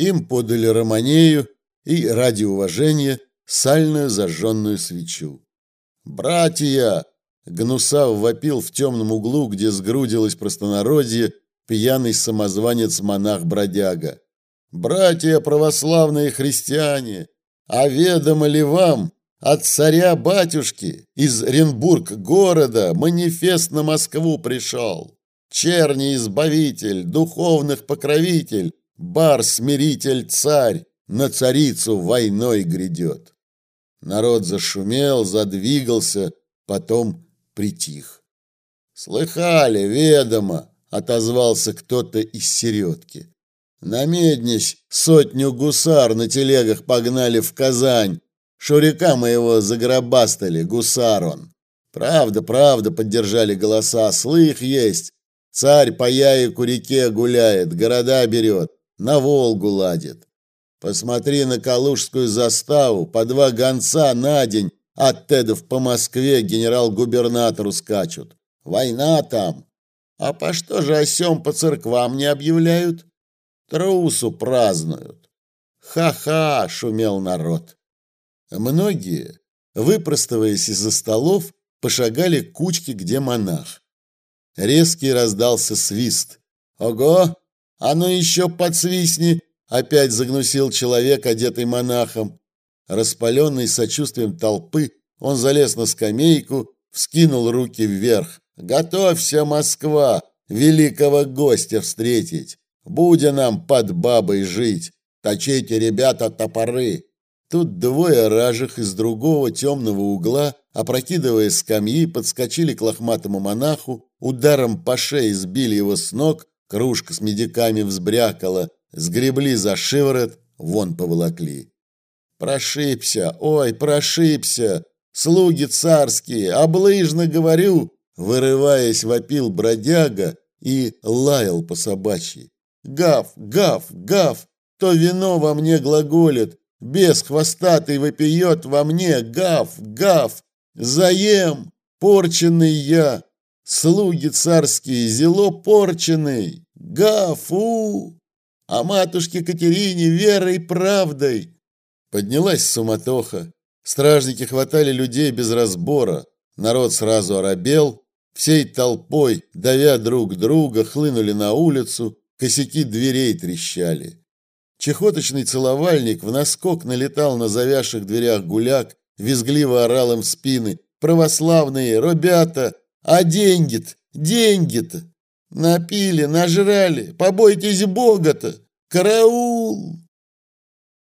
Им подали романею и, ради уважения, сальную зажженную свечу. «Братья!» — Гнусав вопил в темном углу, где сгрудилось простонародье, пьяный самозванец-монах-бродяга. «Братья православные христиане, а ведомо ли вам, от царя-батюшки из Ренбург-города манифест на Москву пришел? Черни-избавитель, духовных покровитель, бар-смиритель-царь на царицу войной грядет». Народ зашумел, задвигался, потом притих. «Слыхали, ведомо!» — отозвался кто-то из середки. «Намеднись, сотню гусар на телегах погнали в Казань. Шурика моего загробастали, гусар он. Правда, правда, поддержали голоса, слых есть. Царь по Яику реке гуляет, города берет, на Волгу ладит. Посмотри на Калужскую заставу, по два гонца на день от Тедов по Москве генерал-губернатору скачут. Война там. А по что же осем по церквам не объявляют? Трусу празднуют. Ха-ха, шумел народ. Многие, выпростываясь из-за столов, пошагали к кучке, где монах. Резкий раздался свист. Ого! А ну еще подсвистни! Опять загнусил человек, одетый монахом. Распаленный сочувствием толпы, он залез на скамейку, вскинул руки вверх. «Готовься, Москва, великого гостя встретить! Будя нам под бабой жить! Точите, ребята, топоры!» Тут двое ражих из другого темного угла, опрокидывая скамьи, подскочили к лохматому монаху, ударом по шее сбили его с ног, кружка с медиками взбрякала, сгребли за шиворот, вон поволокли. Прошибся, ой, прошибся, слуги царские, облыжно говорю, вырываясь, вопил бродяга и лаял по собачьи. Гав, гав, гав, то вино во мне глаголит, бес хвостатый вопиет во мне, гав, гав, заем, порченный я, слуги царские, зело порченый, гав, у а матушке Катерине верой правдой. Поднялась суматоха. Стражники хватали людей без разбора. Народ сразу оробел. Всей толпой, давя друг друга, хлынули на улицу. Косяки дверей трещали. Чехоточный целовальник в наскок налетал на завязших дверях гуляк, визгливо орал им в спины. «Православные, ребята! А деньги-то? Деньги-то!» Напили, нажрали, побойтесь Бога-то! Караул!